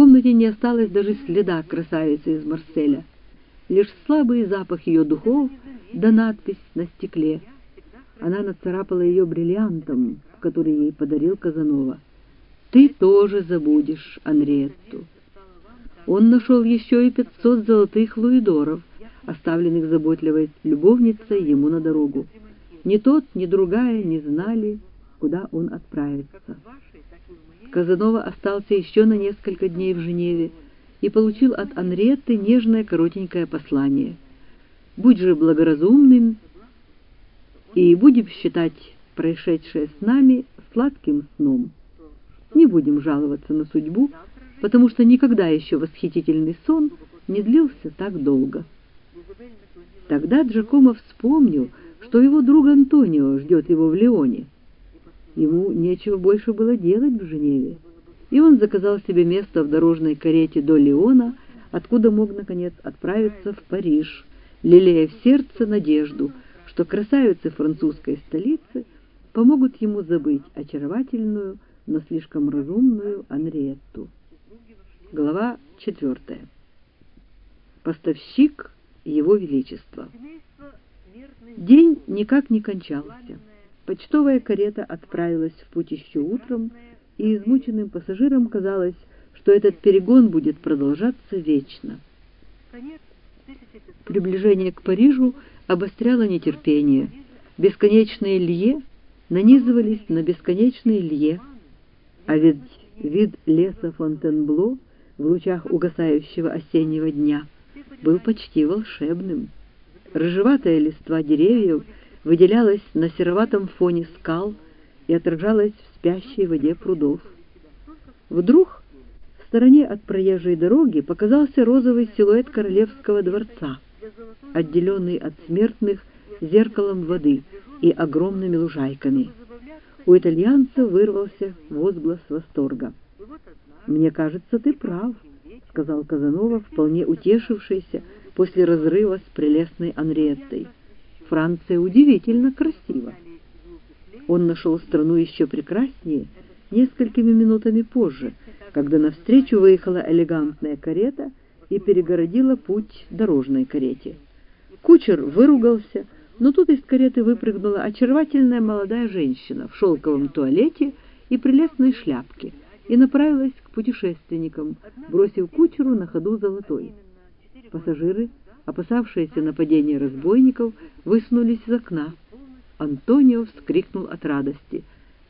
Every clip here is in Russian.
комнате не осталось даже следа красавицы из Марселя. Лишь слабый запах ее духов да надпись на стекле. Она нацарапала ее бриллиантом, который ей подарил Казанова. «Ты тоже забудешь Анриетту». Он нашел еще и пятьсот золотых луидоров, оставленных заботливой любовницей ему на дорогу. Ни тот, ни другая не знали, куда он отправится. Казанова остался еще на несколько дней в Женеве и получил от Анретты нежное коротенькое послание. «Будь же благоразумным и будем считать происшедшее с нами сладким сном. Не будем жаловаться на судьбу, потому что никогда еще восхитительный сон не длился так долго». Тогда Джакомо вспомнил, что его друг Антонио ждет его в Леоне. Ему нечего больше было делать в Женеве, и он заказал себе место в дорожной карете до Леона, откуда мог, наконец, отправиться в Париж, лелея в сердце надежду, что красавицы французской столицы помогут ему забыть очаровательную, но слишком разумную Анриетту. Глава четвертая. Поставщик Его Величества. День никак не кончался. Почтовая карета отправилась в путь еще утром, и измученным пассажирам казалось, что этот перегон будет продолжаться вечно. Приближение к Парижу обостряло нетерпение. Бесконечные лье нанизывались на бесконечные лье, а ведь вид леса Фонтенбло в лучах угасающего осеннего дня был почти волшебным. Рыжеватая листва деревьев — выделялась на сероватом фоне скал и отражалась в спящей воде прудов. Вдруг в стороне от проезжей дороги показался розовый силуэт королевского дворца, отделенный от смертных зеркалом воды и огромными лужайками. У итальянца вырвался возглас восторга. «Мне кажется, ты прав», — сказал Казанова, вполне утешившийся после разрыва с прелестной Анриеттой. Франция удивительно красива. Он нашел страну еще прекраснее несколькими минутами позже, когда навстречу выехала элегантная карета и перегородила путь дорожной карете. Кучер выругался, но тут из кареты выпрыгнула очаровательная молодая женщина в шелковом туалете и прелестной шляпке и направилась к путешественникам, бросив кучеру на ходу золотой. Пассажиры опасавшиеся нападения разбойников, высунулись из окна. Антонио вскрикнул от радости.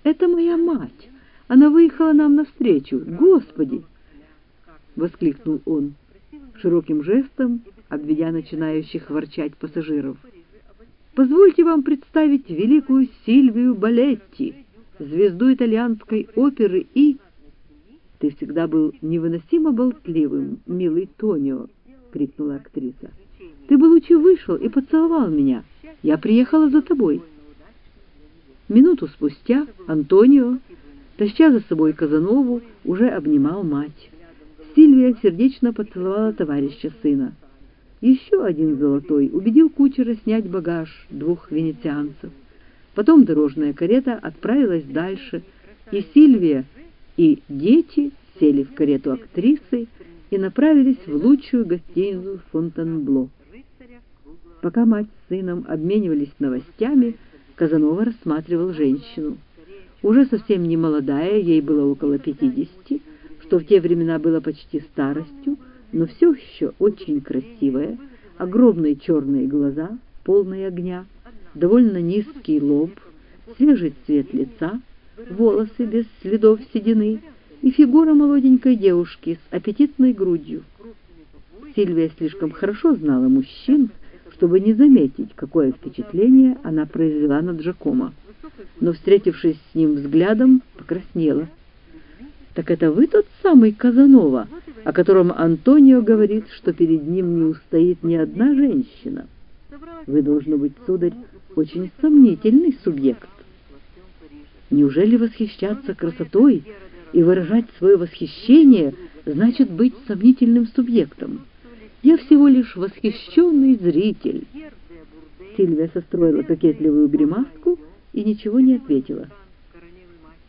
«Это моя мать! Она выехала нам навстречу! Господи!» — воскликнул он, широким жестом обведя начинающих ворчать пассажиров. «Позвольте вам представить великую Сильвию Балетти, звезду итальянской оперы и...» «Ты всегда был невыносимо болтливым, милый Тонио!» — крикнула актриса. Ты бы лучше вышел и поцеловал меня. Я приехала за тобой. Минуту спустя Антонио, таща за собой Казанову, уже обнимал мать. Сильвия сердечно поцеловала товарища сына. Еще один золотой убедил кучера снять багаж двух венецианцев. Потом дорожная карета отправилась дальше, и Сильвия и дети сели в карету актрисы и направились в лучшую гостиницу Фонтенбло. Пока мать с сыном обменивались новостями, Казанова рассматривал женщину. Уже совсем не молодая, ей было около пятидесяти, что в те времена было почти старостью, но все еще очень красивая, огромные черные глаза, полные огня, довольно низкий лоб, свежий цвет лица, волосы без следов седины и фигура молоденькой девушки с аппетитной грудью. Сильвия слишком хорошо знала мужчин, чтобы не заметить, какое впечатление она произвела на Джакомо, но, встретившись с ним взглядом, покраснела. «Так это вы тот самый Казанова, о котором Антонио говорит, что перед ним не устоит ни одна женщина? Вы, должно быть, сударь, очень сомнительный субъект. Неужели восхищаться красотой и выражать свое восхищение значит быть сомнительным субъектом?» Я всего лишь восхищенный зритель. Сильвия состроила кокетливую гримаску и ничего не ответила.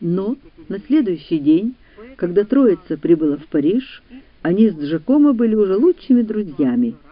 Но на следующий день Когда троица прибыла в Париж, они с Джакомо были уже лучшими друзьями –